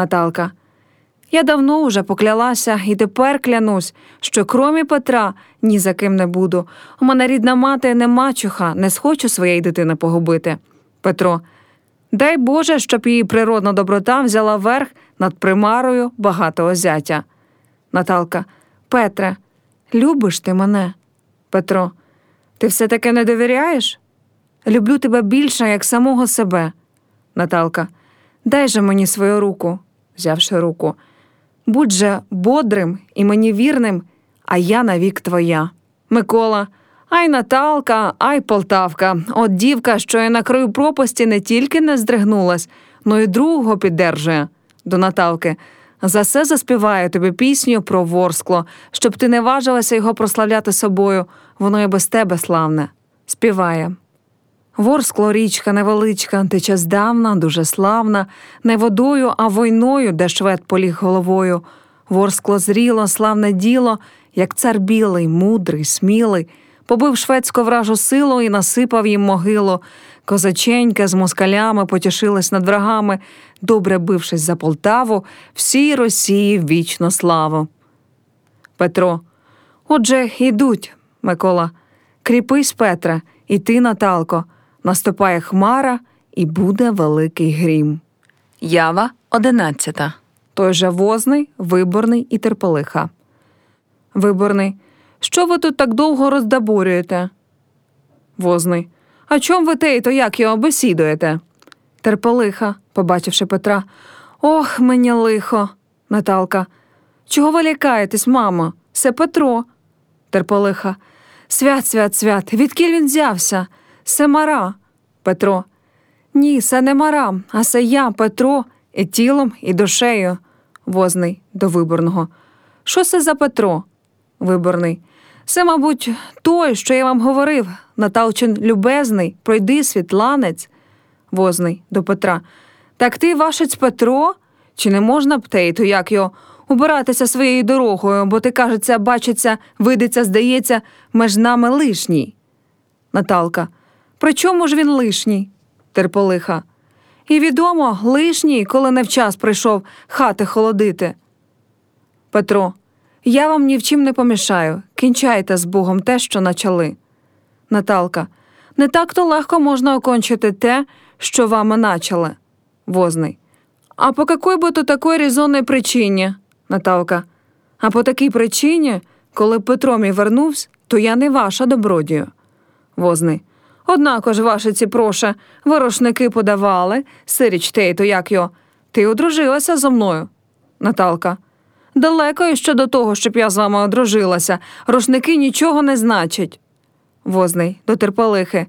Наталка. Я давно уже поклялася і тепер клянусь, що кромі Петра ні за ким не буду. У мене рідна мати не мачуха, не схочу своєї дитини погубити. Петро. Дай Боже, щоб її природна доброта взяла верх над примарою багатого зятя. Наталка. Петре, любиш ти мене? Петро. Ти все таки не довіряєш? Люблю тебе більше, як самого себе. Наталка. Дай же мені свою руку, взявши руку. Будь же бодрим і мені вірним, а я навік твоя. Микола. Ай Наталка, ай Полтавка. От дівка, що я на краю пропасті не тільки не здригнулась, но й другого піддержує. До Наталки. За все заспіваю тобі пісню про ворскло, щоб ти не важилася його прославляти собою, воно і без тебе славне. Співає. Ворскло річка невеличка, тече здавна, дуже славна, не водою, а войною, де швед поліг головою. Ворскло зріло, славне діло, як цар білий, мудрий, смілий, побив шведську вражу силу і насипав їм могилу. Козаченька з москалями потішилась над врагами, добре бившись за Полтаву, всій Росії вічно славу. Петро. Отже, ідуть, Микола. Кріпись, Петре, і ти, Наталко. Наступає хмара, і буде великий грім. Ява одинадцята. Той же возний, виборний і терпелиха. Виборний. Що ви тут так довго роздабурюєте? Возний. А чом ви те, то як його бесідуєте? Терпелиха, побачивши Петра. Ох, мені лихо. Наталка. Чого ви лякаєтесь, мамо? Це Петро. Терпелиха. Свят, свят, свят. Відкіль він взявся? Се мара. Петро. Ні, це не мара, а це я, Петро, і тілом, і душею. Возний до виборного. Що це за Петро? Виборний. Це, мабуть, той, що я вам говорив, Наталчин любезний, пройди світланець. Возний до Петра. Так ти, вашець Петро? Чи не можна б те, то як його убиратися своєю дорогою, бо ти, кажеться, бачиться, видиться, здається, меж нами лишній. Наталка. При чому ж він лишній? Терполиха. І відомо, лишній, коли не вчас прийшов хати холодити. Петро. Я вам ні в чим не помішаю. Кінчайте з Богом те, що начали. Наталка. Не так то легко можна окончити те, що вами начали. Возний. А по какой би то такої резонної причині? Наталка. А по такій причині, коли Петро мій вернувся, то я не ваша добродію. Возний. Однако ж, ваші ці проше, ви рушники подавали, сиріч те, як його. Ти одружилася зо мною. Наталка. Далеко іще до того, щоб я з вами одружилася. Рушники нічого не значать. Возний до терпелихи.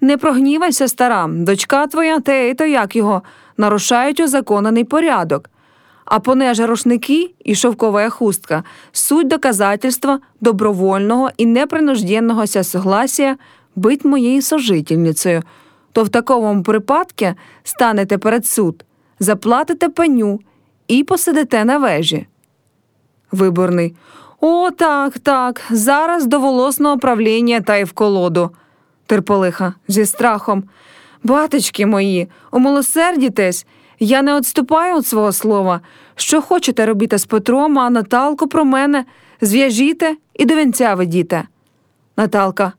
Не прогнівайся, стара, дочка твоя, те, як його, нарушають узаконений порядок. А понеже рушники і шовкова хустка суть доказательства добровольного і непринужденного согласия быть моєю сожительницею, то в такому припадку станете перед суд, заплатите пеню і посидите на вежі. Виборний. О, так, так. Зараз до волосного правління та й в колоду. Терполиха зі страхом. Батечки мої, умилосердітесь, я не відступаю від свого слова. Що хочете робити з Петром, а Наталку про мене зв'яжіте і до вінця ведіте. Наталка.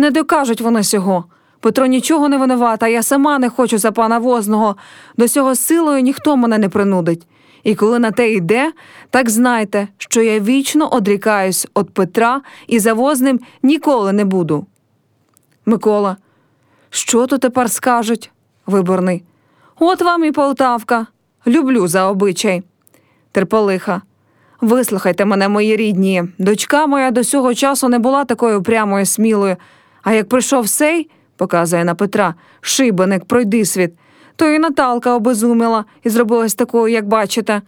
Не докажуть вони сього. Петро нічого не винувата, я сама не хочу за пана возного. До цього силою ніхто мене не принудить. І коли на те йде, так знайте, що я вічно одрікаюсь від Петра і за возним ніколи не буду. Микола. Що то тепер скажуть? Виборний. От вам і Полтавка. Люблю за обичай. Терполиха. Вислухайте мене, мої рідні. Дочка моя до цього часу не була такою прямою смілою. А як прийшов сей, показує на Петра, шибаник, пройди світ, то і Наталка обезуміла і зробилась такою, як бачите.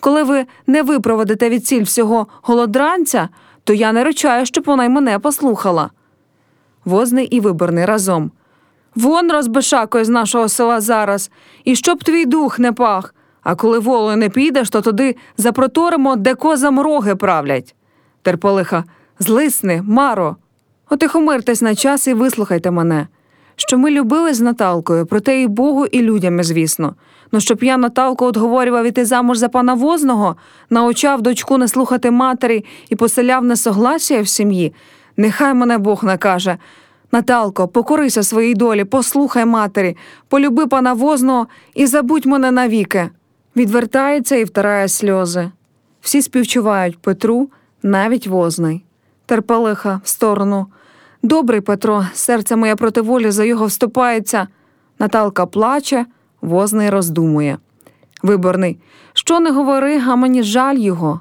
Коли ви не випроводите від ціль всього голодранця, то я не речаю, щоб вона й мене послухала. Возний і виборний разом. Вон розбишакує з нашого села зараз, і щоб твій дух не пах. А коли волою не підеш, то туди запроторимо, де козам роги правлять. Терполиха, злисни, Маро. Отихомиртесь на час і вислухайте мене. що ми любили з Наталкою, проте і Богу, і людям, звісно. Ну, щоб я Наталку отговорював іти замуж за пана возного, научав дочку не слухати матері і поселяв несогласія в сім'ї, нехай мене Бог накаже. Наталко, покорися своїй долі, послухай матері, полюби пана возного і забудь мене навіки. Відвертається і втирає сльози. Всі співчувають Петру, навіть возний. Терпелиха в сторону. Добрий Петро, серце моє проти волі за його вступається. Наталка плаче, возний роздумує. Виборний, що не говори, а мені жаль його.